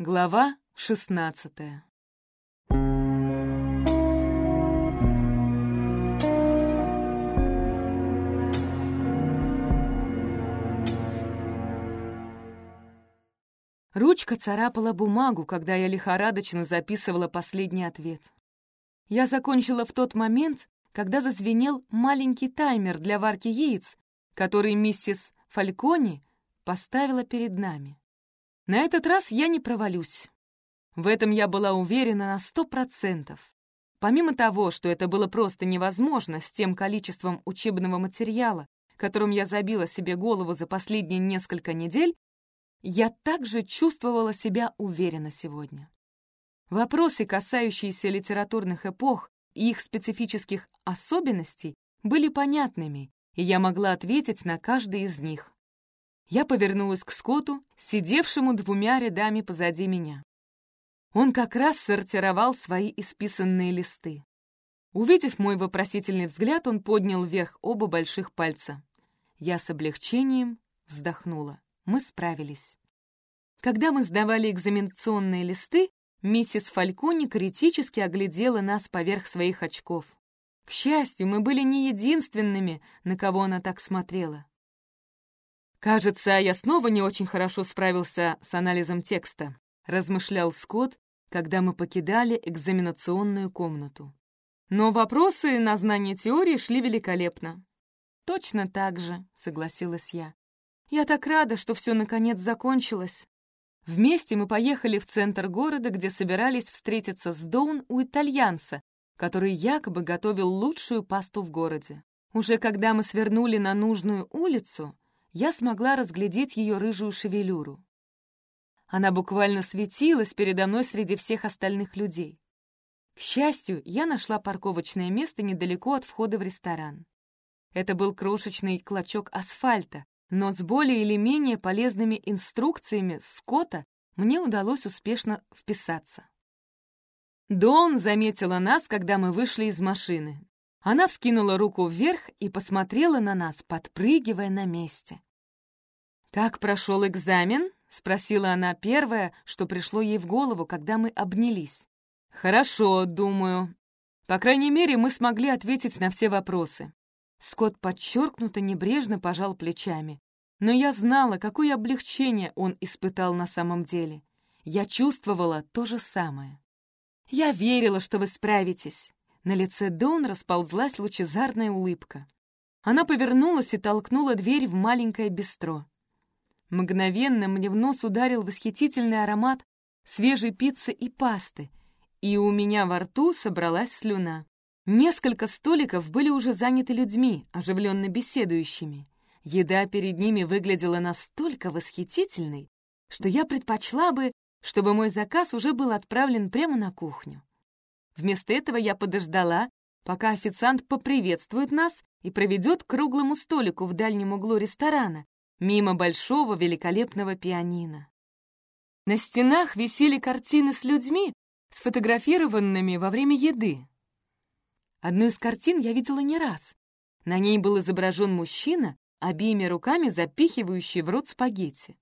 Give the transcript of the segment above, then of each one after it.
Глава шестнадцатая Ручка царапала бумагу, когда я лихорадочно записывала последний ответ. Я закончила в тот момент, когда зазвенел маленький таймер для варки яиц, который миссис Фалькони поставила перед нами. На этот раз я не провалюсь. В этом я была уверена на сто процентов. Помимо того, что это было просто невозможно с тем количеством учебного материала, которым я забила себе голову за последние несколько недель, я также чувствовала себя уверенно сегодня. Вопросы, касающиеся литературных эпох и их специфических особенностей, были понятными, и я могла ответить на каждый из них. Я повернулась к Скотту, сидевшему двумя рядами позади меня. Он как раз сортировал свои исписанные листы. Увидев мой вопросительный взгляд, он поднял вверх оба больших пальца. Я с облегчением вздохнула. Мы справились. Когда мы сдавали экзаменационные листы, миссис Фалькони критически оглядела нас поверх своих очков. К счастью, мы были не единственными, на кого она так смотрела. «Кажется, я снова не очень хорошо справился с анализом текста», размышлял Скотт, когда мы покидали экзаменационную комнату. Но вопросы на знание теории шли великолепно. «Точно так же», — согласилась я. «Я так рада, что все наконец закончилось». Вместе мы поехали в центр города, где собирались встретиться с Доун у итальянца, который якобы готовил лучшую пасту в городе. Уже когда мы свернули на нужную улицу, я смогла разглядеть ее рыжую шевелюру. Она буквально светилась передо мной среди всех остальных людей. К счастью, я нашла парковочное место недалеко от входа в ресторан. Это был крошечный клочок асфальта, но с более или менее полезными инструкциями Скотта мне удалось успешно вписаться. Дон заметила нас, когда мы вышли из машины. Она вскинула руку вверх и посмотрела на нас, подпрыгивая на месте. «Как прошел экзамен?» — спросила она первое, что пришло ей в голову, когда мы обнялись. «Хорошо, думаю. По крайней мере, мы смогли ответить на все вопросы». Скотт подчеркнуто небрежно пожал плечами. Но я знала, какое облегчение он испытал на самом деле. Я чувствовала то же самое. «Я верила, что вы справитесь». На лице Дон расползлась лучезарная улыбка. Она повернулась и толкнула дверь в маленькое бистро. Мгновенно мне в нос ударил восхитительный аромат свежей пиццы и пасты, и у меня во рту собралась слюна. Несколько столиков были уже заняты людьми, оживленно беседующими. Еда перед ними выглядела настолько восхитительной, что я предпочла бы, чтобы мой заказ уже был отправлен прямо на кухню. Вместо этого я подождала, пока официант поприветствует нас и проведет к круглому столику в дальнем углу ресторана, мимо большого великолепного пианино. На стенах висели картины с людьми, сфотографированными во время еды. Одну из картин я видела не раз. На ней был изображен мужчина, обеими руками запихивающий в рот спагетти.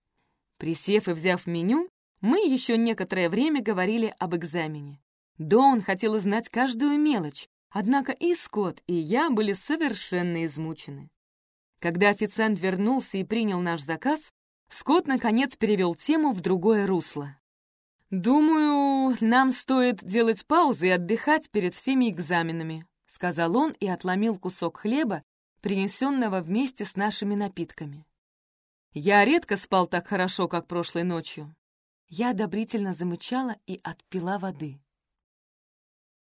Присев и взяв меню, мы еще некоторое время говорили об экзамене. Доун хотела знать каждую мелочь, однако и Скотт, и я были совершенно измучены. Когда официант вернулся и принял наш заказ, Скотт, наконец, перевел тему в другое русло. «Думаю, нам стоит делать паузы и отдыхать перед всеми экзаменами», сказал он и отломил кусок хлеба, принесенного вместе с нашими напитками. «Я редко спал так хорошо, как прошлой ночью». Я одобрительно замычала и отпила воды.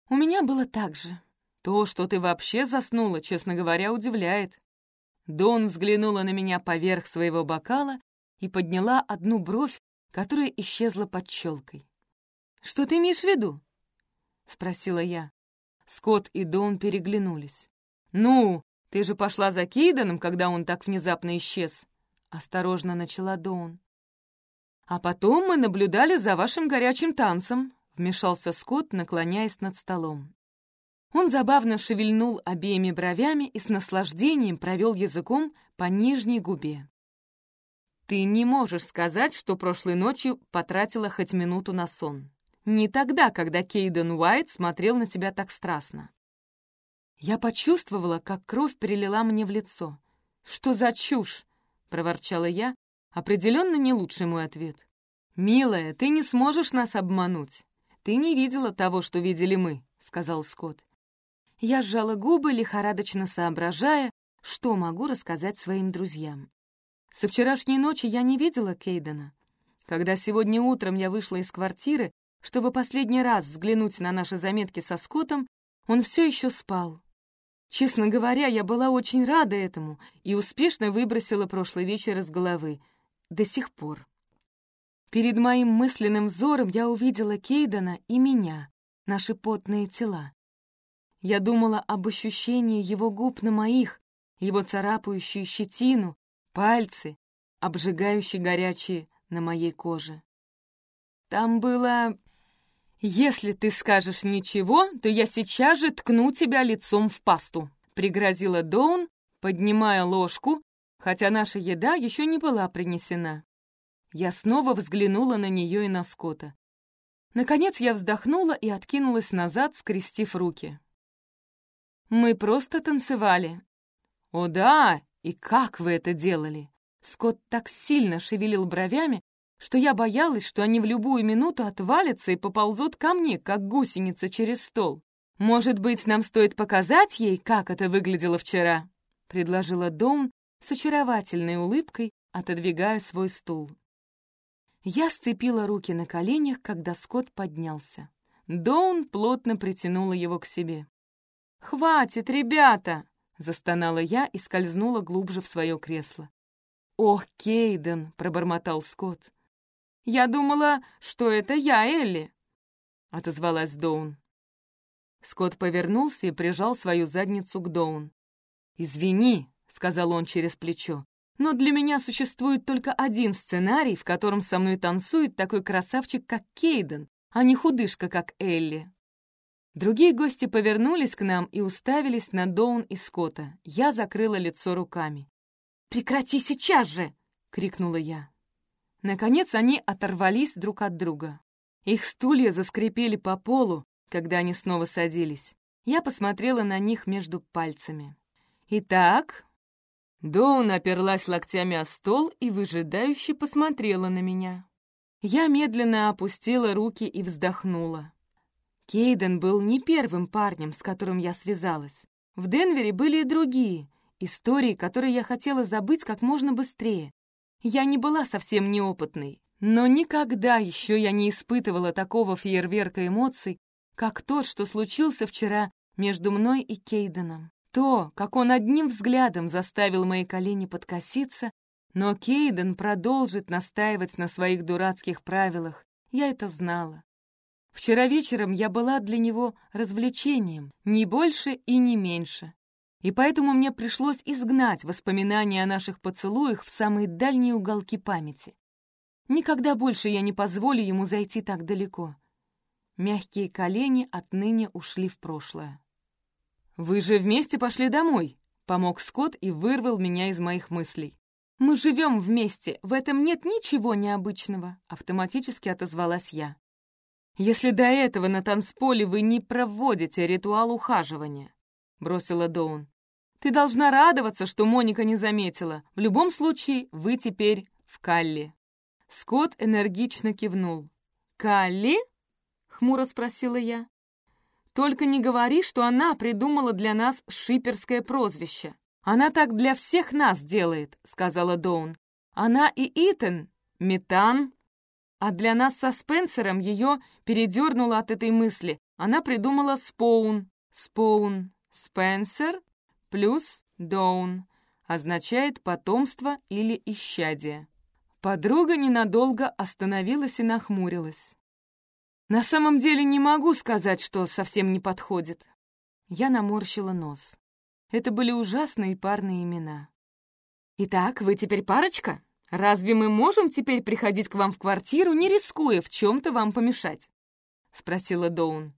«У меня было так же. То, что ты вообще заснула, честно говоря, удивляет. Дон взглянула на меня поверх своего бокала и подняла одну бровь, которая исчезла под челкой. «Что ты имеешь в виду?» — спросила я. Скотт и Дон переглянулись. «Ну, ты же пошла за Кейденом, когда он так внезапно исчез?» — осторожно начала Дон. «А потом мы наблюдали за вашим горячим танцем», — вмешался Скотт, наклоняясь над столом. Он забавно шевельнул обеими бровями и с наслаждением провел языком по нижней губе. Ты не можешь сказать, что прошлой ночью потратила хоть минуту на сон. Не тогда, когда Кейден Уайт смотрел на тебя так страстно. Я почувствовала, как кровь перелила мне в лицо. «Что за чушь?» — проворчала я. Определенно не лучший мой ответ. «Милая, ты не сможешь нас обмануть. Ты не видела того, что видели мы», — сказал Скотт. Я сжала губы, лихорадочно соображая, что могу рассказать своим друзьям. Со вчерашней ночи я не видела Кейдена. Когда сегодня утром я вышла из квартиры, чтобы последний раз взглянуть на наши заметки со Скоттом, он все еще спал. Честно говоря, я была очень рада этому и успешно выбросила прошлый вечер из головы. До сих пор. Перед моим мысленным взором я увидела Кейдена и меня, наши потные тела. Я думала об ощущении его губ на моих, его царапающую щетину, пальцы, обжигающие горячие на моей коже. Там было... «Если ты скажешь ничего, то я сейчас же ткну тебя лицом в пасту», — пригрозила Доун, поднимая ложку, хотя наша еда еще не была принесена. Я снова взглянула на нее и на Скотта. Наконец я вздохнула и откинулась назад, скрестив руки. «Мы просто танцевали». «О да, и как вы это делали?» Скотт так сильно шевелил бровями, что я боялась, что они в любую минуту отвалятся и поползут ко мне, как гусеница через стол. «Может быть, нам стоит показать ей, как это выглядело вчера?» — предложила Доун с очаровательной улыбкой, отодвигая свой стул. Я сцепила руки на коленях, когда Скотт поднялся. Доун плотно притянула его к себе. «Хватит, ребята!» — застонала я и скользнула глубже в свое кресло. «Ох, Кейден!» — пробормотал Скотт. «Я думала, что это я, Элли!» — отозвалась Доун. Скотт повернулся и прижал свою задницу к Доун. «Извини», — сказал он через плечо, «но для меня существует только один сценарий, в котором со мной танцует такой красавчик, как Кейден, а не худышка, как Элли». Другие гости повернулись к нам и уставились на Доун и Скотта. Я закрыла лицо руками. «Прекрати сейчас же!» — крикнула я. Наконец они оторвались друг от друга. Их стулья заскрипели по полу, когда они снова садились. Я посмотрела на них между пальцами. «Итак...» Доун оперлась локтями о стол и выжидающе посмотрела на меня. Я медленно опустила руки и вздохнула. Кейден был не первым парнем, с которым я связалась. В Денвере были и другие, Истории, которые я хотела забыть как можно быстрее. Я не была совсем неопытной, но никогда еще я не испытывала такого фейерверка эмоций, как тот, что случился вчера между мной и Кейденом. То, как он одним взглядом заставил мои колени подкоситься, но Кейден продолжит настаивать на своих дурацких правилах, я это знала. Вчера вечером я была для него развлечением, не больше и не меньше и поэтому мне пришлось изгнать воспоминания о наших поцелуях в самые дальние уголки памяти. Никогда больше я не позволю ему зайти так далеко. Мягкие колени отныне ушли в прошлое. «Вы же вместе пошли домой», — помог Скотт и вырвал меня из моих мыслей. «Мы живем вместе, в этом нет ничего необычного», — автоматически отозвалась я. «Если до этого на танцполе вы не проводите ритуал ухаживания, — бросила Доун. «Ты должна радоваться, что Моника не заметила. В любом случае, вы теперь в Калли». Скотт энергично кивнул. «Калли?» — хмуро спросила я. «Только не говори, что она придумала для нас шиперское прозвище. Она так для всех нас делает», — сказала Доун. «Она и Итан, Метан». А для нас со Спенсером ее передернуло от этой мысли. Она придумала Споун. Споун. Спенсер плюс Доун означает потомство или исчадие. Подруга ненадолго остановилась и нахмурилась. «На самом деле не могу сказать, что совсем не подходит». Я наморщила нос. Это были ужасные парные имена. «Итак, вы теперь парочка? Разве мы можем теперь приходить к вам в квартиру, не рискуя в чем-то вам помешать?» — спросила Доун.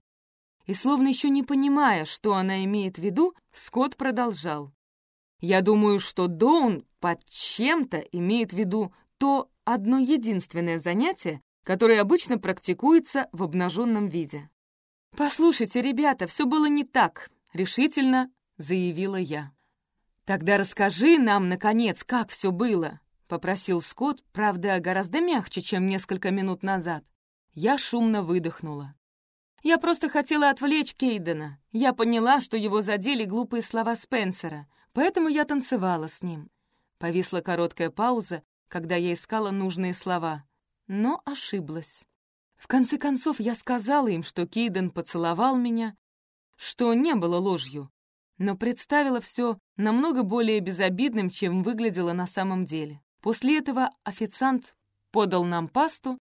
И словно еще не понимая, что она имеет в виду, Скотт продолжал. «Я думаю, что Доун под чем-то имеет в виду то одно единственное занятие, которое обычно практикуется в обнаженном виде. «Послушайте, ребята, все было не так», — решительно заявила я. «Тогда расскажи нам, наконец, как все было», — попросил Скотт, правда, гораздо мягче, чем несколько минут назад. Я шумно выдохнула. Я просто хотела отвлечь Кейдена. Я поняла, что его задели глупые слова Спенсера, поэтому я танцевала с ним. Повисла короткая пауза, когда я искала нужные слова, но ошиблась. В конце концов, я сказала им, что Кейден поцеловал меня, что не было ложью, но представила все намного более безобидным, чем выглядело на самом деле. После этого официант подал нам пасту,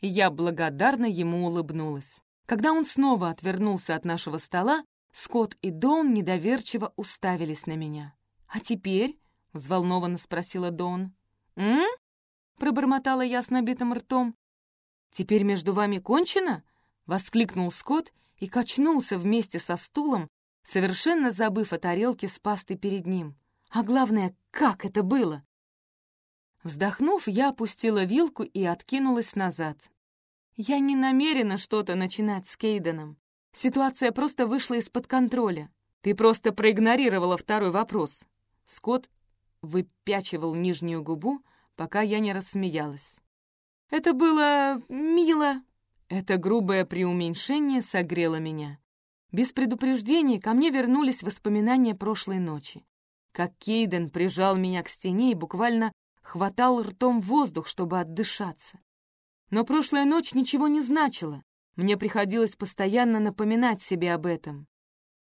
и я благодарно ему улыбнулась. Когда он снова отвернулся от нашего стола, Скотт и Дон недоверчиво уставились на меня. «А теперь?» — взволнованно спросила Дон. «М?» — пробормотала я с набитым ртом. «Теперь между вами кончено?» — воскликнул Скотт и качнулся вместе со стулом, совершенно забыв о тарелке с пастой перед ним. А главное, как это было! Вздохнув, я опустила вилку и откинулась назад. Я не намерена что-то начинать с Кейденом. Ситуация просто вышла из-под контроля. Ты просто проигнорировала второй вопрос. Скотт выпячивал нижнюю губу, пока я не рассмеялась. Это было мило. Это грубое преуменьшение согрело меня. Без предупреждения ко мне вернулись воспоминания прошлой ночи. Как Кейден прижал меня к стене и буквально хватал ртом воздух, чтобы отдышаться. Но прошлая ночь ничего не значила. Мне приходилось постоянно напоминать себе об этом.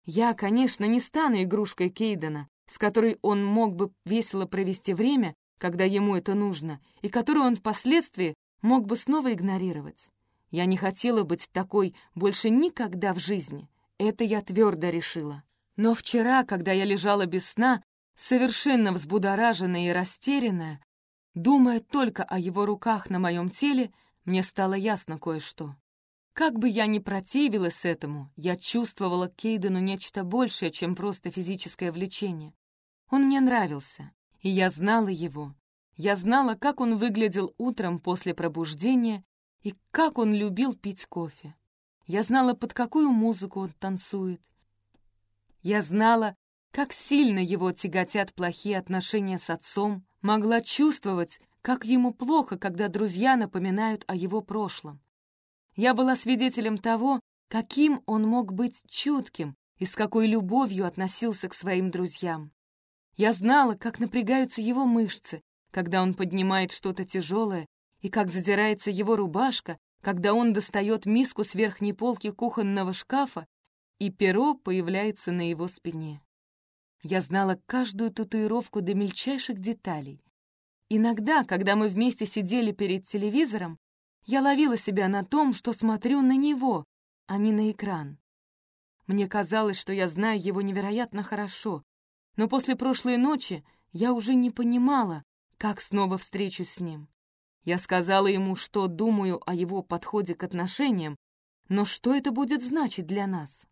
Я, конечно, не стану игрушкой Кейдена, с которой он мог бы весело провести время, когда ему это нужно, и которую он впоследствии мог бы снова игнорировать. Я не хотела быть такой больше никогда в жизни. Это я твердо решила. Но вчера, когда я лежала без сна, совершенно взбудораженная и растерянная, думая только о его руках на моем теле, мне стало ясно кое-что. Как бы я ни противилась этому, я чувствовала к Кейдену нечто большее, чем просто физическое влечение. Он мне нравился, и я знала его. Я знала, как он выглядел утром после пробуждения и как он любил пить кофе. Я знала, под какую музыку он танцует. Я знала, как сильно его тяготят плохие отношения с отцом, могла чувствовать, как ему плохо, когда друзья напоминают о его прошлом. Я была свидетелем того, каким он мог быть чутким и с какой любовью относился к своим друзьям. Я знала, как напрягаются его мышцы, когда он поднимает что-то тяжелое, и как задирается его рубашка, когда он достает миску с верхней полки кухонного шкафа, и перо появляется на его спине. Я знала каждую татуировку до мельчайших деталей, Иногда, когда мы вместе сидели перед телевизором, я ловила себя на том, что смотрю на него, а не на экран. Мне казалось, что я знаю его невероятно хорошо, но после прошлой ночи я уже не понимала, как снова встречусь с ним. Я сказала ему, что думаю о его подходе к отношениям, но что это будет значить для нас?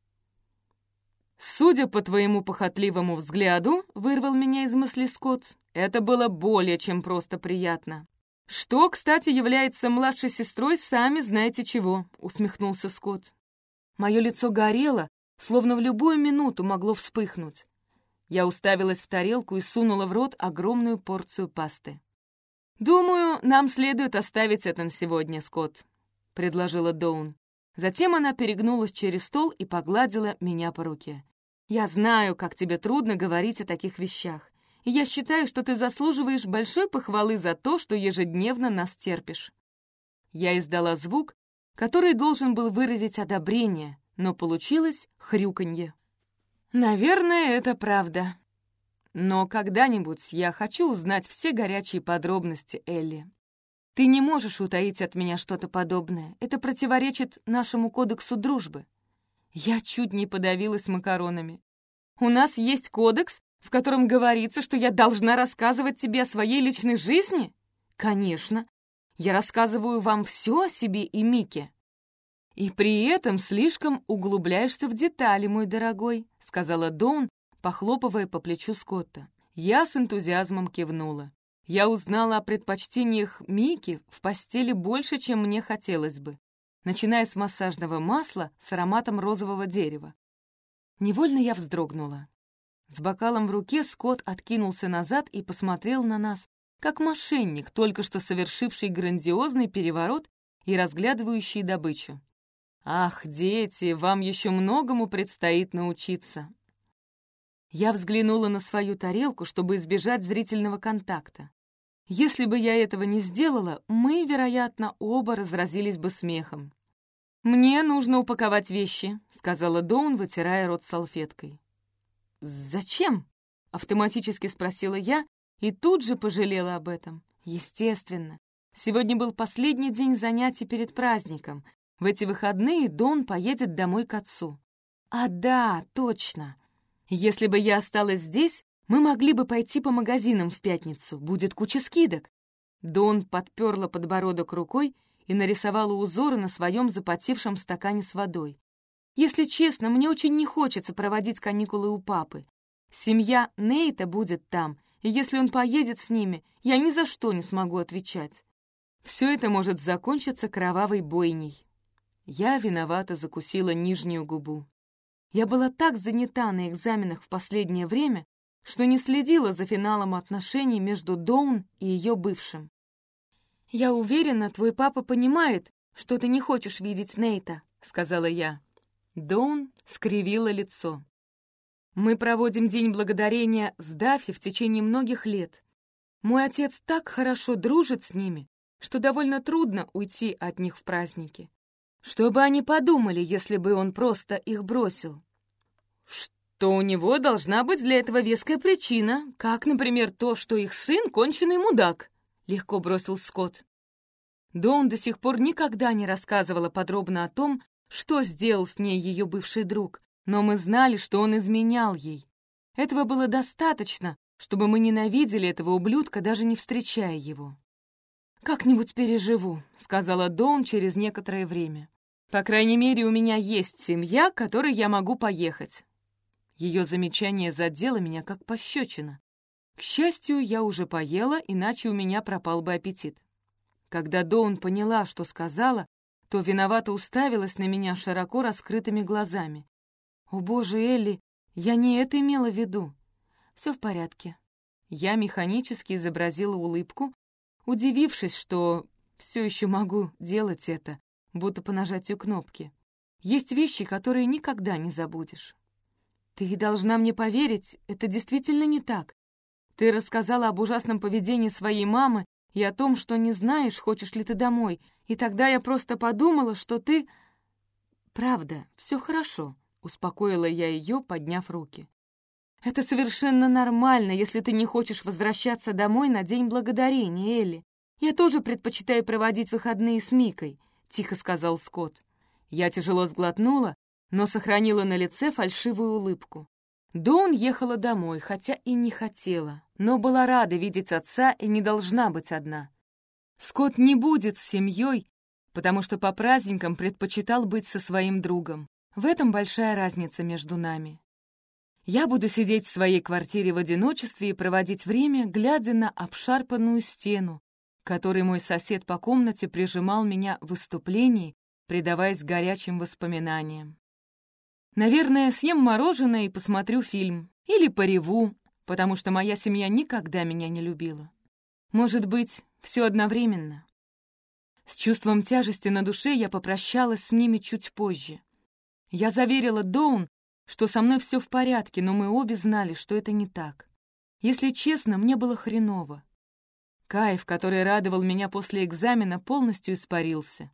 «Судя по твоему похотливому взгляду», — вырвал меня из мысли Скотт, это было более чем просто приятно. «Что, кстати, является младшей сестрой, сами знаете чего», — усмехнулся Скотт. Мое лицо горело, словно в любую минуту могло вспыхнуть. Я уставилась в тарелку и сунула в рот огромную порцию пасты. «Думаю, нам следует оставить это на сегодня, Скотт», — предложила Доун. Затем она перегнулась через стол и погладила меня по руке. Я знаю, как тебе трудно говорить о таких вещах, и я считаю, что ты заслуживаешь большой похвалы за то, что ежедневно нас терпишь». Я издала звук, который должен был выразить одобрение, но получилось хрюканье. «Наверное, это правда. Но когда-нибудь я хочу узнать все горячие подробности, Элли. Ты не можешь утаить от меня что-то подобное. Это противоречит нашему кодексу дружбы. Я чуть не подавилась макаронами. «У нас есть кодекс, в котором говорится, что я должна рассказывать тебе о своей личной жизни?» «Конечно. Я рассказываю вам все о себе и Мике». «И при этом слишком углубляешься в детали, мой дорогой», — сказала Дон, похлопывая по плечу Скотта. Я с энтузиазмом кивнула. Я узнала о предпочтениях Мики в постели больше, чем мне хотелось бы, начиная с массажного масла с ароматом розового дерева. Невольно я вздрогнула. С бокалом в руке Скотт откинулся назад и посмотрел на нас, как мошенник, только что совершивший грандиозный переворот и разглядывающий добычу. «Ах, дети, вам еще многому предстоит научиться!» Я взглянула на свою тарелку, чтобы избежать зрительного контакта. Если бы я этого не сделала, мы, вероятно, оба разразились бы смехом. «Мне нужно упаковать вещи», — сказала Доун, вытирая рот салфеткой. «Зачем?» — автоматически спросила я и тут же пожалела об этом. Естественно. Сегодня был последний день занятий перед праздником. В эти выходные Дон поедет домой к отцу. А да, точно. Если бы я осталась здесь, мы могли бы пойти по магазинам в пятницу. Будет куча скидок. Дон подперла подбородок рукой и нарисовала узоры на своем запотевшем стакане с водой. Если честно, мне очень не хочется проводить каникулы у папы. Семья Нейта будет там, и если он поедет с ними, я ни за что не смогу отвечать. Все это может закончиться кровавой бойней. Я виновато закусила нижнюю губу. Я была так занята на экзаменах в последнее время, что не следила за финалом отношений между Доун и ее бывшим. «Я уверена, твой папа понимает, что ты не хочешь видеть Нейта», — сказала я. Доун скривила лицо. Мы проводим День Благодарения с Даффи в течение многих лет. Мой отец так хорошо дружит с ними, что довольно трудно уйти от них в праздники. Что бы они подумали, если бы он просто их бросил? Что у него должна быть для этого веская причина, как, например, то, что их сын — конченый мудак, — легко бросил Скотт. Дон до сих пор никогда не рассказывала подробно о том, что сделал с ней ее бывший друг, но мы знали, что он изменял ей. Этого было достаточно, чтобы мы ненавидели этого ублюдка, даже не встречая его. «Как-нибудь переживу», — сказала Доун через некоторое время. «По крайней мере, у меня есть семья, к которой я могу поехать». Ее замечание задело меня как пощечина. К счастью, я уже поела, иначе у меня пропал бы аппетит. Когда Доун поняла, что сказала, то виновато уставилась на меня широко раскрытыми глазами. «О, боже, Элли, я не это имела в виду. Все в порядке». Я механически изобразила улыбку, удивившись, что все еще могу делать это, будто по нажатию кнопки. Есть вещи, которые никогда не забудешь. Ты должна мне поверить, это действительно не так. Ты рассказала об ужасном поведении своей мамы и о том, что не знаешь, хочешь ли ты домой, и тогда я просто подумала, что ты... Правда, все хорошо. Успокоила я ее, подняв руки. «Это совершенно нормально, если ты не хочешь возвращаться домой на День Благодарения, Элли. Я тоже предпочитаю проводить выходные с Микой», — тихо сказал Скотт. Я тяжело сглотнула, но сохранила на лице фальшивую улыбку. Дон ехала домой, хотя и не хотела, но была рада видеть отца и не должна быть одна. Скотт не будет с семьей, потому что по праздникам предпочитал быть со своим другом. В этом большая разница между нами. Я буду сидеть в своей квартире в одиночестве и проводить время, глядя на обшарпанную стену, которой мой сосед по комнате прижимал меня в выступлении, предаваясь горячим воспоминаниям. Наверное, съем мороженое и посмотрю фильм. Или пореву, потому что моя семья никогда меня не любила. Может быть, все одновременно. С чувством тяжести на душе я попрощалась с ними чуть позже. Я заверила Доун, что со мной все в порядке, но мы обе знали, что это не так. Если честно, мне было хреново. Кайф, который радовал меня после экзамена, полностью испарился.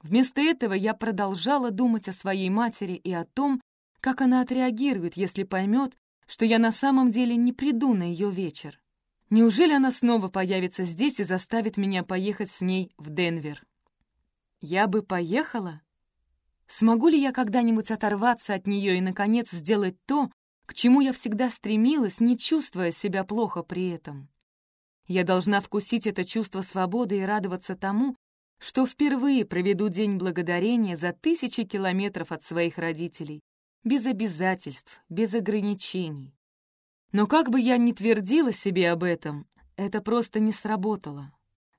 Вместо этого я продолжала думать о своей матери и о том, как она отреагирует, если поймет, что я на самом деле не приду на ее вечер. Неужели она снова появится здесь и заставит меня поехать с ней в Денвер? Я бы поехала, Смогу ли я когда-нибудь оторваться от нее и, наконец, сделать то, к чему я всегда стремилась, не чувствуя себя плохо при этом? Я должна вкусить это чувство свободы и радоваться тому, что впервые проведу День Благодарения за тысячи километров от своих родителей, без обязательств, без ограничений. Но как бы я ни твердила себе об этом, это просто не сработало.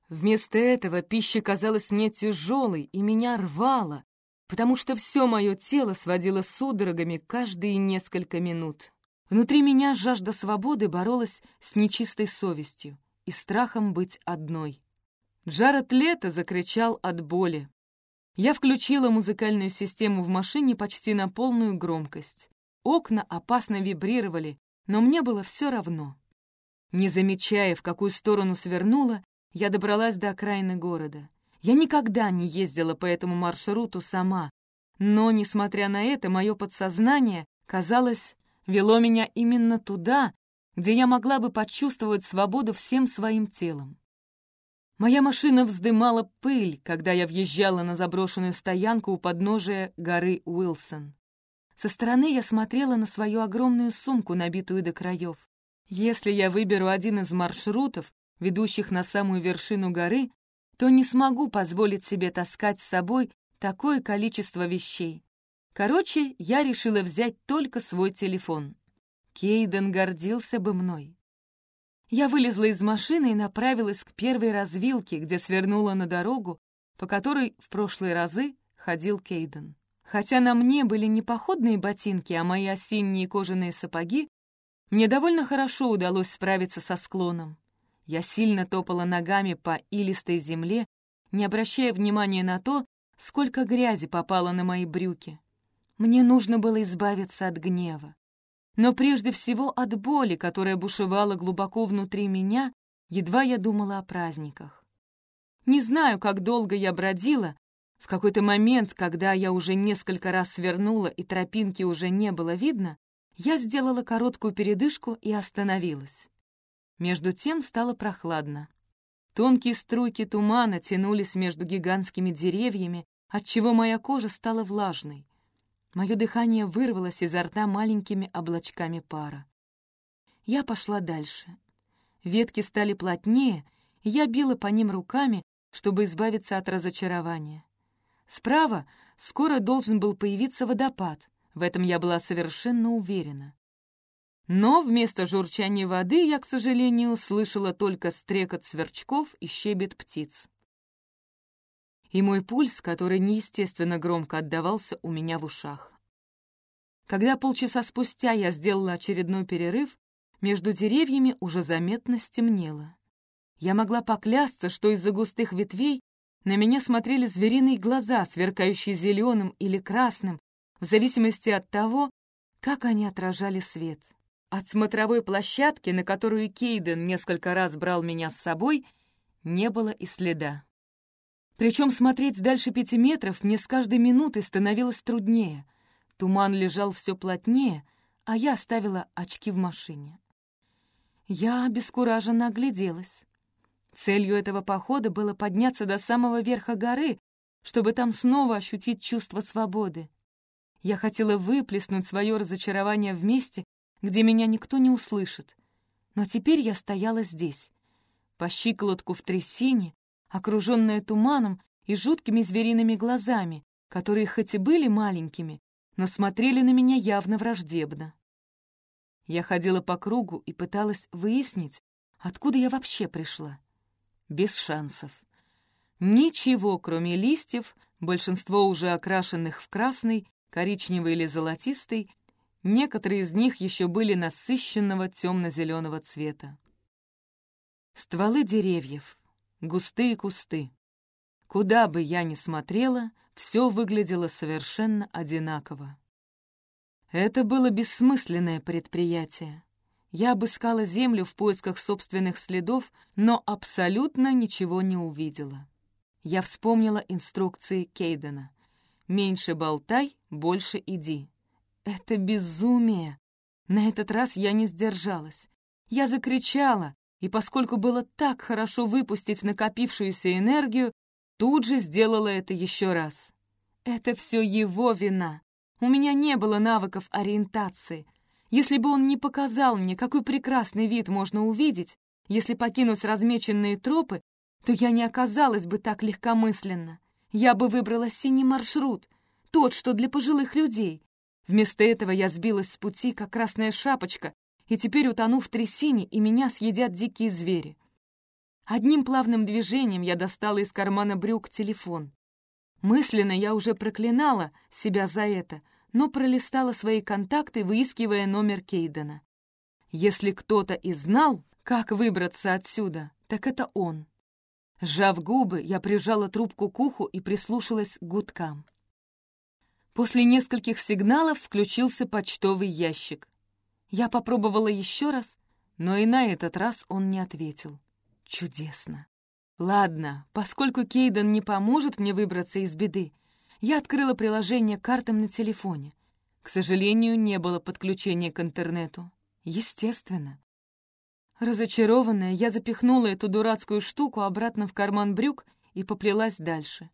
Вместо этого пища казалась мне тяжелой и меня рвала, потому что все мое тело сводило судорогами каждые несколько минут. Внутри меня жажда свободы боролась с нечистой совестью и страхом быть одной. Джаред Лето закричал от боли. Я включила музыкальную систему в машине почти на полную громкость. Окна опасно вибрировали, но мне было все равно. Не замечая, в какую сторону свернула, я добралась до окраины города. Я никогда не ездила по этому маршруту сама, но, несмотря на это, мое подсознание, казалось, вело меня именно туда, где я могла бы почувствовать свободу всем своим телом. Моя машина вздымала пыль, когда я въезжала на заброшенную стоянку у подножия горы Уилсон. Со стороны я смотрела на свою огромную сумку, набитую до краев. Если я выберу один из маршрутов, ведущих на самую вершину горы, то не смогу позволить себе таскать с собой такое количество вещей. Короче, я решила взять только свой телефон. Кейден гордился бы мной. Я вылезла из машины и направилась к первой развилке, где свернула на дорогу, по которой в прошлые разы ходил Кейден. Хотя на мне были не походные ботинки, а мои осенние кожаные сапоги, мне довольно хорошо удалось справиться со склоном. Я сильно топала ногами по илистой земле, не обращая внимания на то, сколько грязи попало на мои брюки. Мне нужно было избавиться от гнева. Но прежде всего от боли, которая бушевала глубоко внутри меня, едва я думала о праздниках. Не знаю, как долго я бродила. В какой-то момент, когда я уже несколько раз свернула и тропинки уже не было видно, я сделала короткую передышку и остановилась. Между тем стало прохладно. Тонкие струйки тумана тянулись между гигантскими деревьями, отчего моя кожа стала влажной. Мое дыхание вырвалось изо рта маленькими облачками пара. Я пошла дальше. Ветки стали плотнее, и я била по ним руками, чтобы избавиться от разочарования. Справа скоро должен был появиться водопад, в этом я была совершенно уверена. Но вместо журчания воды я, к сожалению, слышала только стрекот сверчков и щебет птиц. И мой пульс, который неестественно громко отдавался у меня в ушах. Когда полчаса спустя я сделала очередной перерыв, между деревьями уже заметно стемнело. Я могла поклясться, что из-за густых ветвей на меня смотрели звериные глаза, сверкающие зеленым или красным, в зависимости от того, как они отражали свет. От смотровой площадки, на которую Кейден несколько раз брал меня с собой, не было и следа. Причем смотреть дальше пяти метров мне с каждой минутой становилось труднее. Туман лежал все плотнее, а я оставила очки в машине. Я обескураженно огляделась. Целью этого похода было подняться до самого верха горы, чтобы там снова ощутить чувство свободы. Я хотела выплеснуть свое разочарование в месте, где меня никто не услышит. Но теперь я стояла здесь, по щиколотку в трясине, окруженная туманом и жуткими звериными глазами, которые хоть и были маленькими, но смотрели на меня явно враждебно. Я ходила по кругу и пыталась выяснить, откуда я вообще пришла. Без шансов. Ничего, кроме листьев, большинство уже окрашенных в красный, коричневый или золотистый, Некоторые из них еще были насыщенного темно-зеленого цвета. Стволы деревьев, густые кусты. Куда бы я ни смотрела, все выглядело совершенно одинаково. Это было бессмысленное предприятие. Я обыскала землю в поисках собственных следов, но абсолютно ничего не увидела. Я вспомнила инструкции Кейдена. «Меньше болтай, больше иди». Это безумие! На этот раз я не сдержалась. Я закричала, и поскольку было так хорошо выпустить накопившуюся энергию, тут же сделала это еще раз. Это все его вина. У меня не было навыков ориентации. Если бы он не показал мне, какой прекрасный вид можно увидеть, если покинуть размеченные тропы, то я не оказалась бы так легкомысленно. Я бы выбрала синий маршрут, тот, что для пожилых людей, Вместо этого я сбилась с пути, как красная шапочка, и теперь утону в трясине, и меня съедят дикие звери. Одним плавным движением я достала из кармана брюк телефон. Мысленно я уже проклинала себя за это, но пролистала свои контакты, выискивая номер Кейдена. Если кто-то и знал, как выбраться отсюда, так это он. Сжав губы, я прижала трубку к уху и прислушалась к гудкам. После нескольких сигналов включился почтовый ящик. Я попробовала еще раз, но и на этот раз он не ответил. Чудесно. Ладно, поскольку Кейден не поможет мне выбраться из беды, я открыла приложение картам на телефоне. К сожалению, не было подключения к интернету. Естественно. Разочарованная, я запихнула эту дурацкую штуку обратно в карман брюк и поплелась дальше.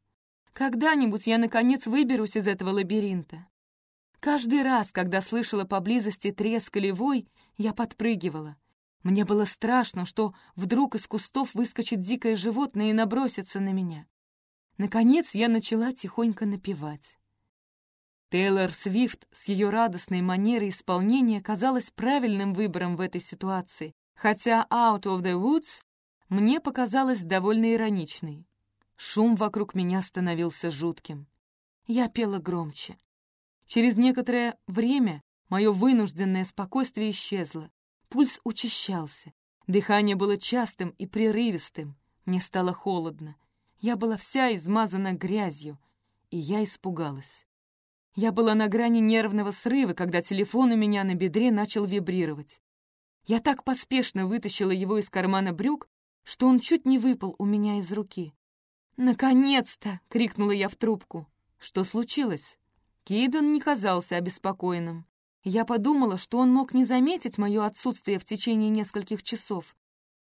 Когда-нибудь я, наконец, выберусь из этого лабиринта. Каждый раз, когда слышала поблизости треск или вой, я подпрыгивала. Мне было страшно, что вдруг из кустов выскочит дикое животное и набросится на меня. Наконец я начала тихонько напевать. Тейлор Свифт с ее радостной манерой исполнения казалась правильным выбором в этой ситуации, хотя «Out of the Woods» мне показалась довольно ироничной. Шум вокруг меня становился жутким. Я пела громче. Через некоторое время мое вынужденное спокойствие исчезло. Пульс учащался. Дыхание было частым и прерывистым. Мне стало холодно. Я была вся измазана грязью, и я испугалась. Я была на грани нервного срыва, когда телефон у меня на бедре начал вибрировать. Я так поспешно вытащила его из кармана брюк, что он чуть не выпал у меня из руки. «Наконец-то!» — крикнула я в трубку. «Что случилось?» Кейден не казался обеспокоенным. Я подумала, что он мог не заметить мое отсутствие в течение нескольких часов.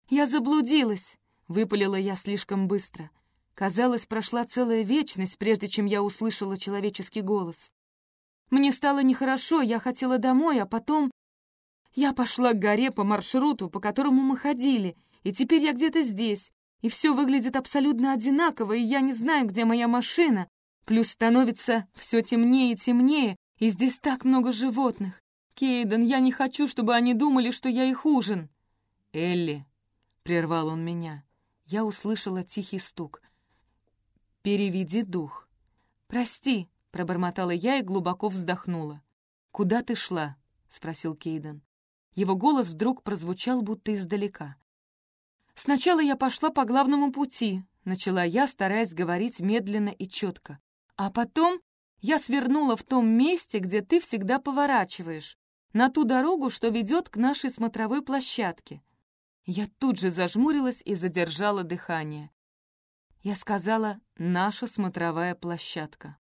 «Я заблудилась!» — выпалила я слишком быстро. Казалось, прошла целая вечность, прежде чем я услышала человеческий голос. Мне стало нехорошо, я хотела домой, а потом я пошла к горе по маршруту, по которому мы ходили, и теперь я где-то здесь, и все выглядит абсолютно одинаково, и я не знаю, где моя машина. Плюс становится все темнее и темнее, и здесь так много животных. Кейден, я не хочу, чтобы они думали, что я их ужин. Элли, — прервал он меня. Я услышала тихий стук. «Переведи дух». «Прости», — пробормотала я и глубоко вздохнула. «Куда ты шла?» — спросил Кейден. Его голос вдруг прозвучал будто издалека. «Сначала я пошла по главному пути», — начала я, стараясь говорить медленно и четко. «А потом я свернула в том месте, где ты всегда поворачиваешь, на ту дорогу, что ведет к нашей смотровой площадке». Я тут же зажмурилась и задержала дыхание. Я сказала «наша смотровая площадка».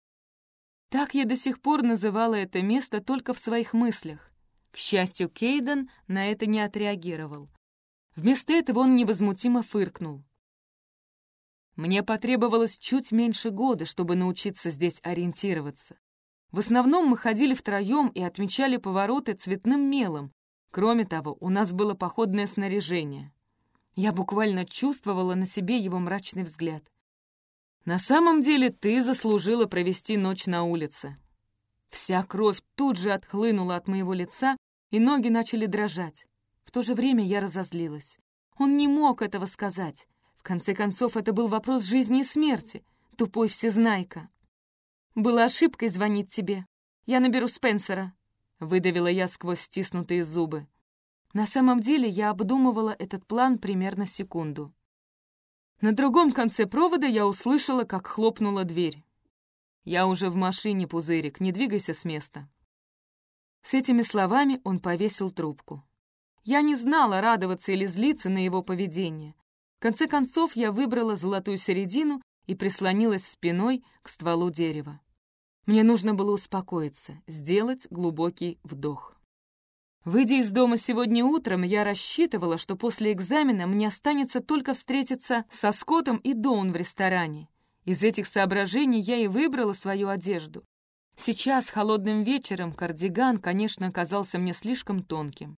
Так я до сих пор называла это место только в своих мыслях. К счастью, Кейден на это не отреагировал. Вместо этого он невозмутимо фыркнул. Мне потребовалось чуть меньше года, чтобы научиться здесь ориентироваться. В основном мы ходили втроем и отмечали повороты цветным мелом. Кроме того, у нас было походное снаряжение. Я буквально чувствовала на себе его мрачный взгляд. «На самом деле ты заслужила провести ночь на улице». Вся кровь тут же отхлынула от моего лица, и ноги начали дрожать. То же время я разозлилась. Он не мог этого сказать. В конце концов, это был вопрос жизни и смерти. Тупой всезнайка. «Было ошибкой звонить тебе. Я наберу Спенсера», — выдавила я сквозь стиснутые зубы. На самом деле я обдумывала этот план примерно секунду. На другом конце провода я услышала, как хлопнула дверь. «Я уже в машине, Пузырик, не двигайся с места». С этими словами он повесил трубку. Я не знала, радоваться или злиться на его поведение. В конце концов, я выбрала золотую середину и прислонилась спиной к стволу дерева. Мне нужно было успокоиться, сделать глубокий вдох. Выйдя из дома сегодня утром, я рассчитывала, что после экзамена мне останется только встретиться со Скоттом и Доун в ресторане. Из этих соображений я и выбрала свою одежду. Сейчас, холодным вечером, кардиган, конечно, казался мне слишком тонким.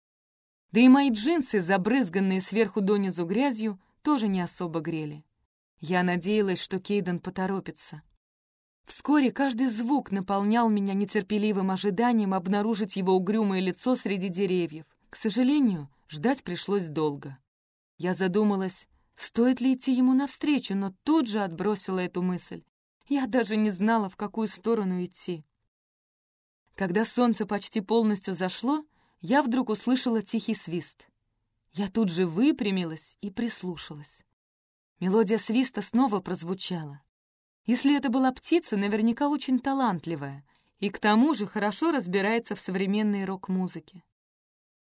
Да и мои джинсы, забрызганные сверху донизу грязью, тоже не особо грели. Я надеялась, что Кейден поторопится. Вскоре каждый звук наполнял меня нетерпеливым ожиданием обнаружить его угрюмое лицо среди деревьев. К сожалению, ждать пришлось долго. Я задумалась, Стоит ли идти ему навстречу, но тут же отбросила эту мысль. Я даже не знала, в какую сторону идти. Когда солнце почти полностью зашло, я вдруг услышала тихий свист. Я тут же выпрямилась и прислушалась. Мелодия свиста снова прозвучала. Если это была птица, наверняка очень талантливая, и к тому же хорошо разбирается в современной рок-музыке.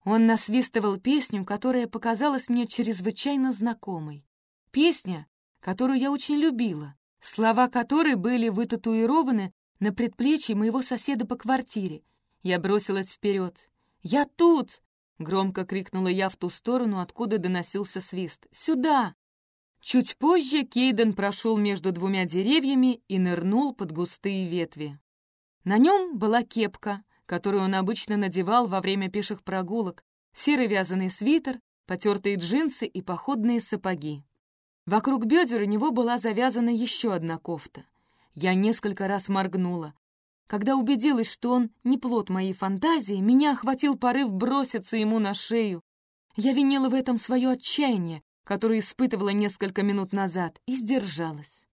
Он насвистывал песню, которая показалась мне чрезвычайно знакомой. Песня, которую я очень любила, слова которой были вытатуированы на предплечье моего соседа по квартире. Я бросилась вперед. «Я тут!» — громко крикнула я в ту сторону, откуда доносился свист. «Сюда!» Чуть позже Кейден прошел между двумя деревьями и нырнул под густые ветви. На нем была кепка, которую он обычно надевал во время пеших прогулок, серый вязаный свитер, потертые джинсы и походные сапоги. Вокруг бедер у него была завязана еще одна кофта. Я несколько раз моргнула. Когда убедилась, что он не плод моей фантазии, меня охватил порыв броситься ему на шею. Я винила в этом свое отчаяние, которое испытывала несколько минут назад, и сдержалась.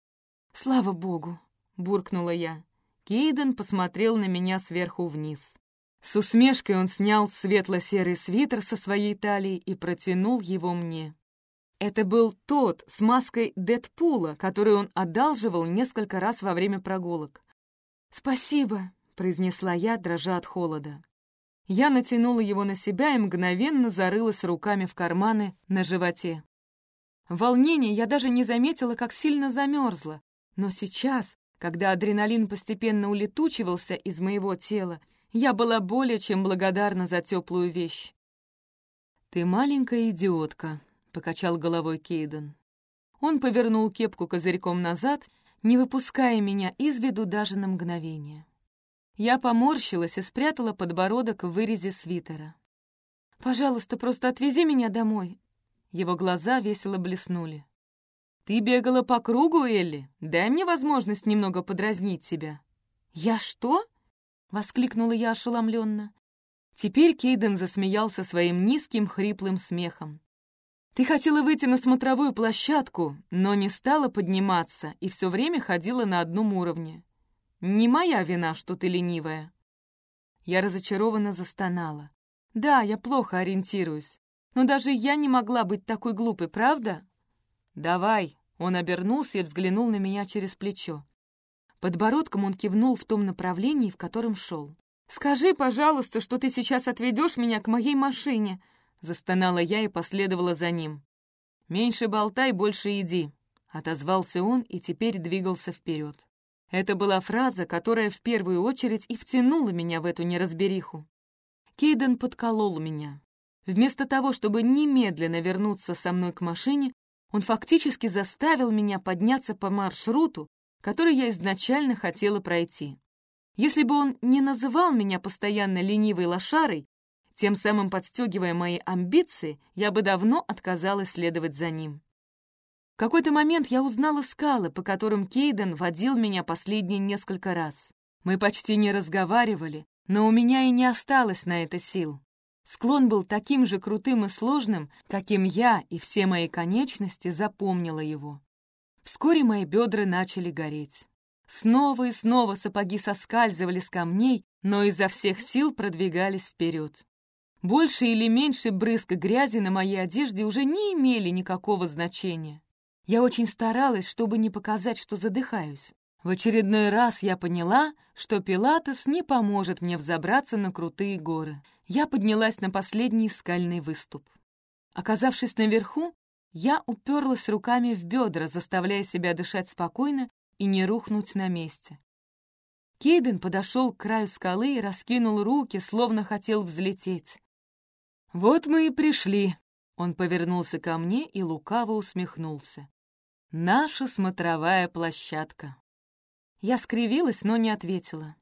«Слава богу!» — буркнула я. Кейден посмотрел на меня сверху вниз. С усмешкой он снял светло-серый свитер со своей талии и протянул его мне. Это был тот с маской Дэдпула, который он одалживал несколько раз во время прогулок. «Спасибо», — произнесла я, дрожа от холода. Я натянула его на себя и мгновенно зарылась руками в карманы на животе. В я даже не заметила, как сильно замерзла, но сейчас, когда адреналин постепенно улетучивался из моего тела, я была более чем благодарна за теплую вещь. «Ты маленькая идиотка», — покачал головой Кейден. Он повернул кепку козырьком назад, не выпуская меня из виду даже на мгновение. Я поморщилась и спрятала подбородок в вырезе свитера. «Пожалуйста, просто отвези меня домой». Его глаза весело блеснули. «Ты бегала по кругу, Элли? Дай мне возможность немного подразнить тебя». «Я что?» — воскликнула я ошеломленно. Теперь Кейден засмеялся своим низким хриплым смехом. «Ты хотела выйти на смотровую площадку, но не стала подниматься и все время ходила на одном уровне. Не моя вина, что ты ленивая». Я разочарованно застонала. «Да, я плохо ориентируюсь, но даже я не могла быть такой глупой, правда?» «Давай!» — он обернулся и взглянул на меня через плечо. Подбородком он кивнул в том направлении, в котором шел. «Скажи, пожалуйста, что ты сейчас отведешь меня к моей машине!» Застонала я и последовала за ним. «Меньше болтай, больше иди», — отозвался он и теперь двигался вперед. Это была фраза, которая в первую очередь и втянула меня в эту неразбериху. Кейден подколол меня. Вместо того, чтобы немедленно вернуться со мной к машине, он фактически заставил меня подняться по маршруту, который я изначально хотела пройти. Если бы он не называл меня постоянно ленивой лошарой, тем самым подстегивая мои амбиции, я бы давно отказалась следовать за ним. В какой-то момент я узнала скалы, по которым Кейден водил меня последние несколько раз. Мы почти не разговаривали, но у меня и не осталось на это сил. Склон был таким же крутым и сложным, каким я и все мои конечности запомнила его. Вскоре мои бедра начали гореть. Снова и снова сапоги соскальзывали с камней, но изо всех сил продвигались вперед. Больше или меньше брызг грязи на моей одежде уже не имели никакого значения. Я очень старалась, чтобы не показать, что задыхаюсь. В очередной раз я поняла, что Пилатес не поможет мне взобраться на крутые горы я поднялась на последний скальный выступ. Оказавшись наверху, я уперлась руками в бедра, заставляя себя дышать спокойно и не рухнуть на месте. Кейден подошел к краю скалы и раскинул руки, словно хотел взлететь. «Вот мы и пришли», — он повернулся ко мне и лукаво усмехнулся. «Наша смотровая площадка». Я скривилась, но не ответила.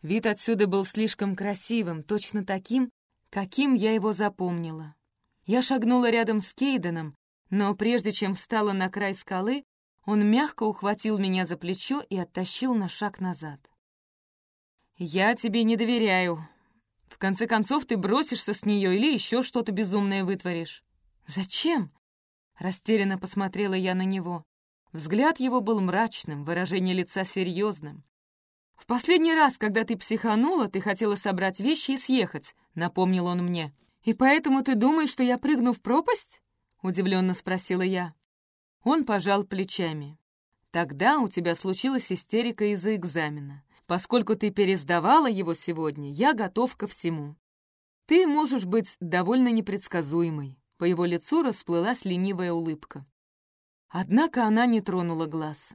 Вид отсюда был слишком красивым, точно таким, каким я его запомнила. Я шагнула рядом с Кейденом, но прежде чем встала на край скалы, он мягко ухватил меня за плечо и оттащил на шаг назад. «Я тебе не доверяю. В конце концов, ты бросишься с нее или еще что-то безумное вытворишь». «Зачем?» Растерянно посмотрела я на него. Взгляд его был мрачным, выражение лица серьезным. «В последний раз, когда ты психанула, ты хотела собрать вещи и съехать», — напомнил он мне. «И поэтому ты думаешь, что я прыгну в пропасть?» — удивленно спросила я. Он пожал плечами. «Тогда у тебя случилась истерика из-за экзамена. Поскольку ты пересдавала его сегодня, я готов ко всему. Ты можешь быть довольно непредсказуемой». По его лицу расплылась ленивая улыбка. Однако она не тронула глаз.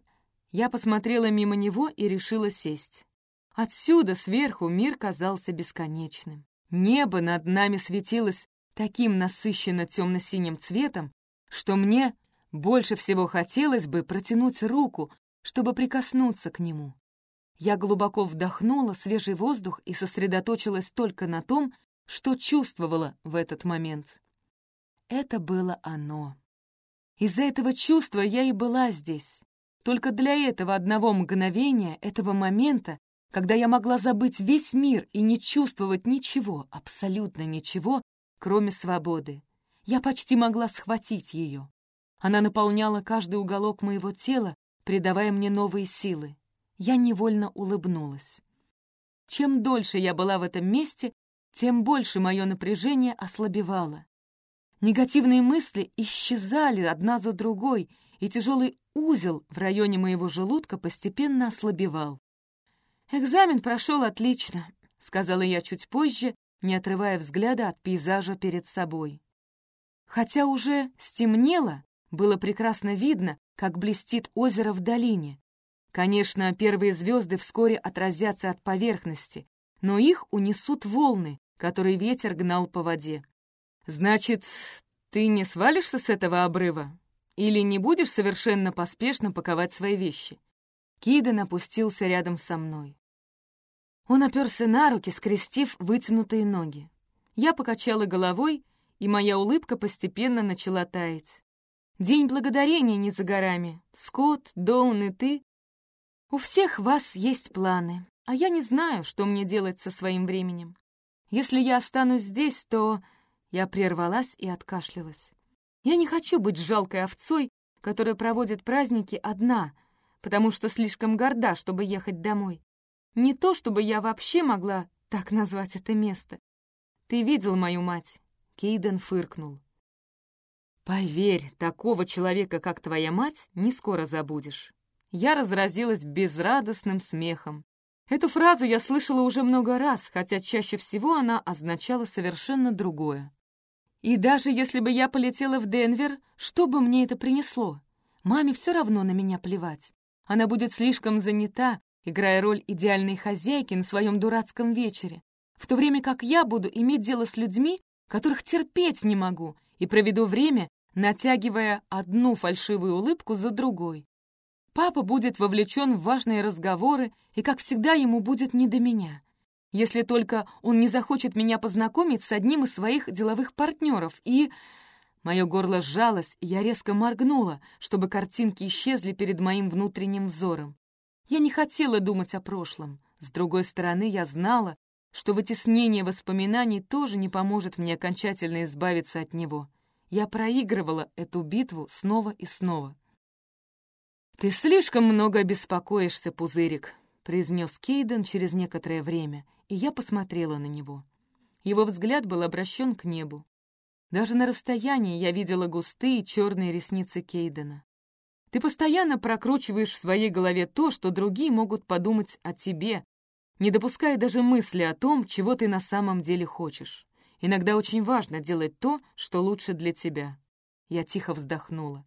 Я посмотрела мимо него и решила сесть. Отсюда, сверху, мир казался бесконечным. Небо над нами светилось таким насыщенно темно-синим цветом, что мне больше всего хотелось бы протянуть руку, чтобы прикоснуться к нему. Я глубоко вдохнула свежий воздух и сосредоточилась только на том, что чувствовала в этот момент. Это было оно. Из-за этого чувства я и была здесь. Только для этого одного мгновения, этого момента, когда я могла забыть весь мир и не чувствовать ничего, абсолютно ничего, кроме свободы. Я почти могла схватить ее. Она наполняла каждый уголок моего тела, придавая мне новые силы. Я невольно улыбнулась. Чем дольше я была в этом месте, тем больше мое напряжение ослабевало. Негативные мысли исчезали одна за другой, и тяжелый узел в районе моего желудка постепенно ослабевал. «Экзамен прошел отлично», — сказала я чуть позже, не отрывая взгляда от пейзажа перед собой. Хотя уже стемнело, было прекрасно видно, как блестит озеро в долине. Конечно, первые звезды вскоре отразятся от поверхности, но их унесут волны, которые ветер гнал по воде. «Значит, ты не свалишься с этого обрыва? Или не будешь совершенно поспешно паковать свои вещи?» Киден опустился рядом со мной. Он оперся на руки, скрестив вытянутые ноги. Я покачала головой, и моя улыбка постепенно начала таять. День благодарения не за горами. Скотт, Доун и ты. У всех вас есть планы, а я не знаю, что мне делать со своим временем. Если я останусь здесь, то я прервалась и откашлялась. Я не хочу быть жалкой овцой, которая проводит праздники одна, потому что слишком горда, чтобы ехать домой. Не то, чтобы я вообще могла так назвать это место. Ты видел мою мать?» Кейден фыркнул. «Поверь, такого человека, как твоя мать, не скоро забудешь». Я разразилась безрадостным смехом. Эту фразу я слышала уже много раз, хотя чаще всего она означала совершенно другое. И даже если бы я полетела в Денвер, что бы мне это принесло? Маме все равно на меня плевать. Она будет слишком занята, играя роль идеальной хозяйки на своем дурацком вечере, в то время как я буду иметь дело с людьми, которых терпеть не могу, и проведу время, натягивая одну фальшивую улыбку за другой. Папа будет вовлечен в важные разговоры, и, как всегда, ему будет не до меня если только он не захочет меня познакомить с одним из своих деловых партнеров, и... Мое горло сжалось, и я резко моргнула, чтобы картинки исчезли перед моим внутренним взором. Я не хотела думать о прошлом. С другой стороны, я знала, что вытеснение воспоминаний тоже не поможет мне окончательно избавиться от него. Я проигрывала эту битву снова и снова. «Ты слишком много беспокоишься, Пузырик», — произнес Кейден через некоторое время, и я посмотрела на него. Его взгляд был обращен к небу. Даже на расстоянии я видела густые черные ресницы Кейдена. Ты постоянно прокручиваешь в своей голове то, что другие могут подумать о тебе, не допуская даже мысли о том, чего ты на самом деле хочешь. Иногда очень важно делать то, что лучше для тебя. Я тихо вздохнула.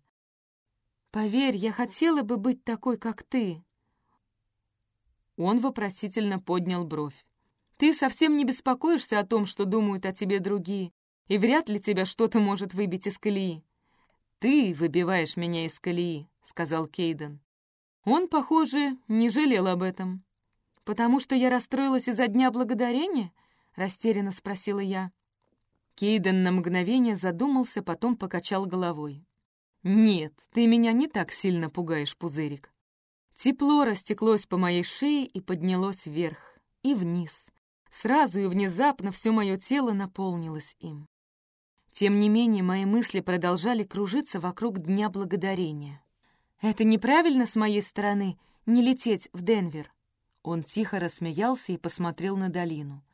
«Поверь, я хотела бы быть такой, как ты». Он вопросительно поднял бровь. Ты совсем не беспокоишься о том, что думают о тебе другие, и вряд ли тебя что-то может выбить из колеи. «Ты выбиваешь меня из колеи», — сказал Кейден. Он, похоже, не жалел об этом. «Потому что я расстроилась из-за Дня Благодарения?» — растерянно спросила я. Кейден на мгновение задумался, потом покачал головой. «Нет, ты меня не так сильно пугаешь, пузырик». Тепло растеклось по моей шее и поднялось вверх и вниз. Сразу и внезапно все мое тело наполнилось им. Тем не менее, мои мысли продолжали кружиться вокруг Дня Благодарения. «Это неправильно с моей стороны не лететь в Денвер?» Он тихо рассмеялся и посмотрел на долину.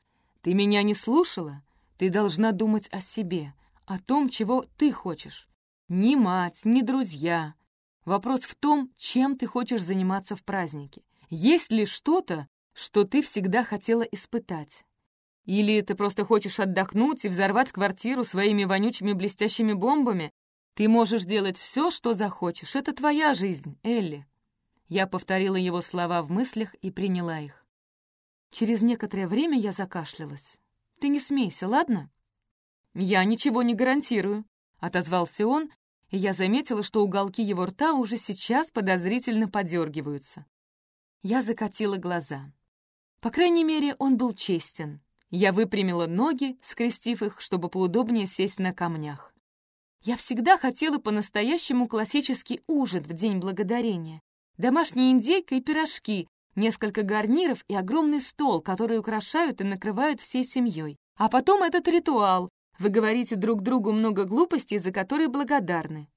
«Ты меня не слушала? Ты должна думать о себе, о том, чего ты хочешь. Ни мать, ни друзья. Вопрос в том, чем ты хочешь заниматься в празднике. Есть ли что-то, что ты всегда хотела испытать? Или ты просто хочешь отдохнуть и взорвать квартиру своими вонючими блестящими бомбами? Ты можешь делать все, что захочешь. Это твоя жизнь, Элли. Я повторила его слова в мыслях и приняла их. Через некоторое время я закашлялась. «Ты не смейся, ладно?» «Я ничего не гарантирую», — отозвался он, и я заметила, что уголки его рта уже сейчас подозрительно подергиваются. Я закатила глаза. По крайней мере, он был честен. Я выпрямила ноги, скрестив их, чтобы поудобнее сесть на камнях. Я всегда хотела по-настоящему классический ужин в День Благодарения. Домашняя индейка и пирожки, несколько гарниров и огромный стол, который украшают и накрывают всей семьей. А потом этот ритуал. Вы говорите друг другу много глупостей, за которые благодарны.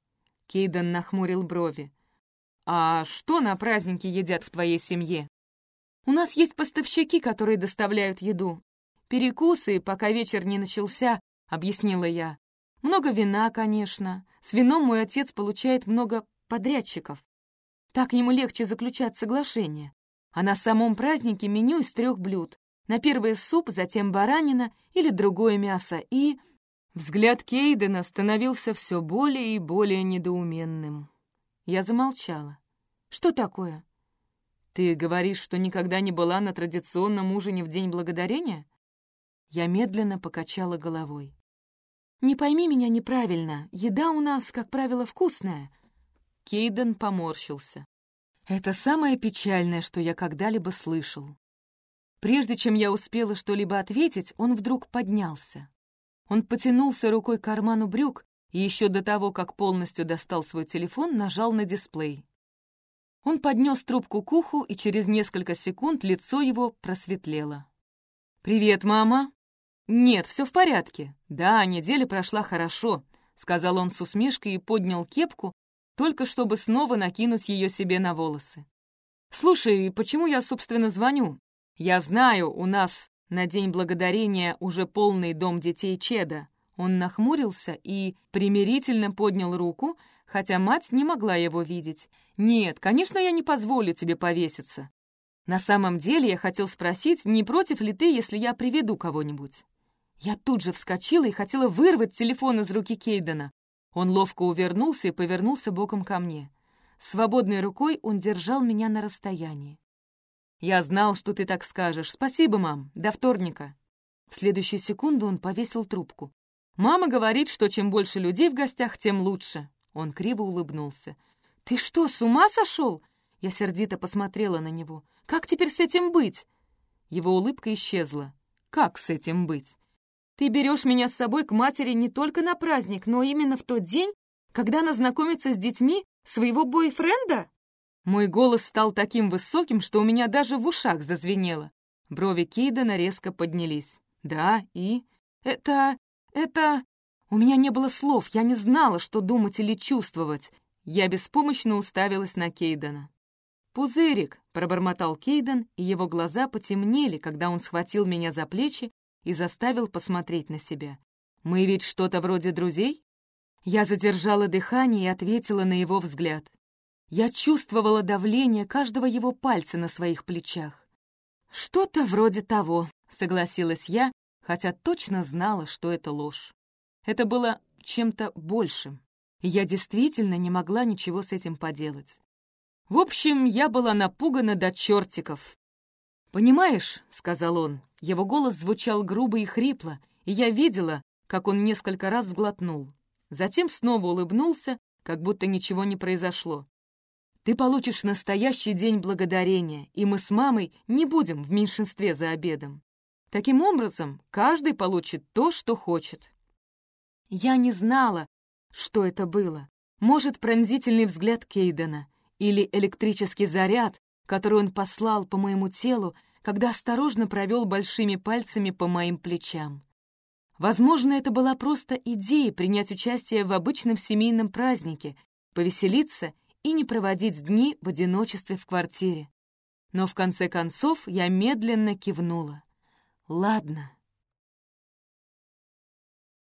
Кейден нахмурил брови. «А что на празднике едят в твоей семье?» «У нас есть поставщики, которые доставляют еду. Перекусы, пока вечер не начался», — объяснила я. «Много вина, конечно. С вином мой отец получает много подрядчиков. Так ему легче заключать соглашение. А на самом празднике меню из трех блюд. На первый суп, затем баранина или другое мясо и...» Взгляд Кейдена становился все более и более недоуменным. Я замолчала. «Что такое?» «Ты говоришь, что никогда не была на традиционном ужине в День Благодарения?» Я медленно покачала головой. «Не пойми меня неправильно, еда у нас, как правило, вкусная». Кейден поморщился. «Это самое печальное, что я когда-либо слышал». Прежде чем я успела что-либо ответить, он вдруг поднялся. Он потянулся рукой к карману брюк и еще до того, как полностью достал свой телефон, нажал на дисплей. Он поднес трубку к уху, и через несколько секунд лицо его просветлело. «Привет, мама!» «Нет, все в порядке. Да, неделя прошла хорошо», — сказал он с усмешкой и поднял кепку, только чтобы снова накинуть ее себе на волосы. «Слушай, почему я, собственно, звоню? Я знаю, у нас на День Благодарения уже полный дом детей Чеда». Он нахмурился и примирительно поднял руку, хотя мать не могла его видеть. «Нет, конечно, я не позволю тебе повеситься. На самом деле я хотел спросить, не против ли ты, если я приведу кого-нибудь?» Я тут же вскочила и хотела вырвать телефон из руки Кейдена. Он ловко увернулся и повернулся боком ко мне. Свободной рукой он держал меня на расстоянии. «Я знал, что ты так скажешь. Спасибо, мам. До вторника». В следующую секунду он повесил трубку. «Мама говорит, что чем больше людей в гостях, тем лучше». Он криво улыбнулся. «Ты что, с ума сошел?» Я сердито посмотрела на него. «Как теперь с этим быть?» Его улыбка исчезла. «Как с этим быть?» «Ты берешь меня с собой к матери не только на праздник, но именно в тот день, когда она знакомится с детьми своего бойфренда?» Мой голос стал таким высоким, что у меня даже в ушах зазвенело. Брови Кейдена резко поднялись. «Да, и...» «Это... это...» У меня не было слов, я не знала, что думать или чувствовать. Я беспомощно уставилась на Кейдена. «Пузырик!» — пробормотал Кейден, и его глаза потемнели, когда он схватил меня за плечи и заставил посмотреть на себя. «Мы ведь что-то вроде друзей?» Я задержала дыхание и ответила на его взгляд. Я чувствовала давление каждого его пальца на своих плечах. «Что-то вроде того», — согласилась я, хотя точно знала, что это ложь. Это было чем-то большим, и я действительно не могла ничего с этим поделать. В общем, я была напугана до чертиков. «Понимаешь», — сказал он, его голос звучал грубо и хрипло, и я видела, как он несколько раз сглотнул. Затем снова улыбнулся, как будто ничего не произошло. «Ты получишь настоящий день благодарения, и мы с мамой не будем в меньшинстве за обедом. Таким образом, каждый получит то, что хочет». Я не знала, что это было. Может, пронзительный взгляд Кейдена или электрический заряд, который он послал по моему телу, когда осторожно провел большими пальцами по моим плечам. Возможно, это была просто идея принять участие в обычном семейном празднике, повеселиться и не проводить дни в одиночестве в квартире. Но в конце концов я медленно кивнула. «Ладно».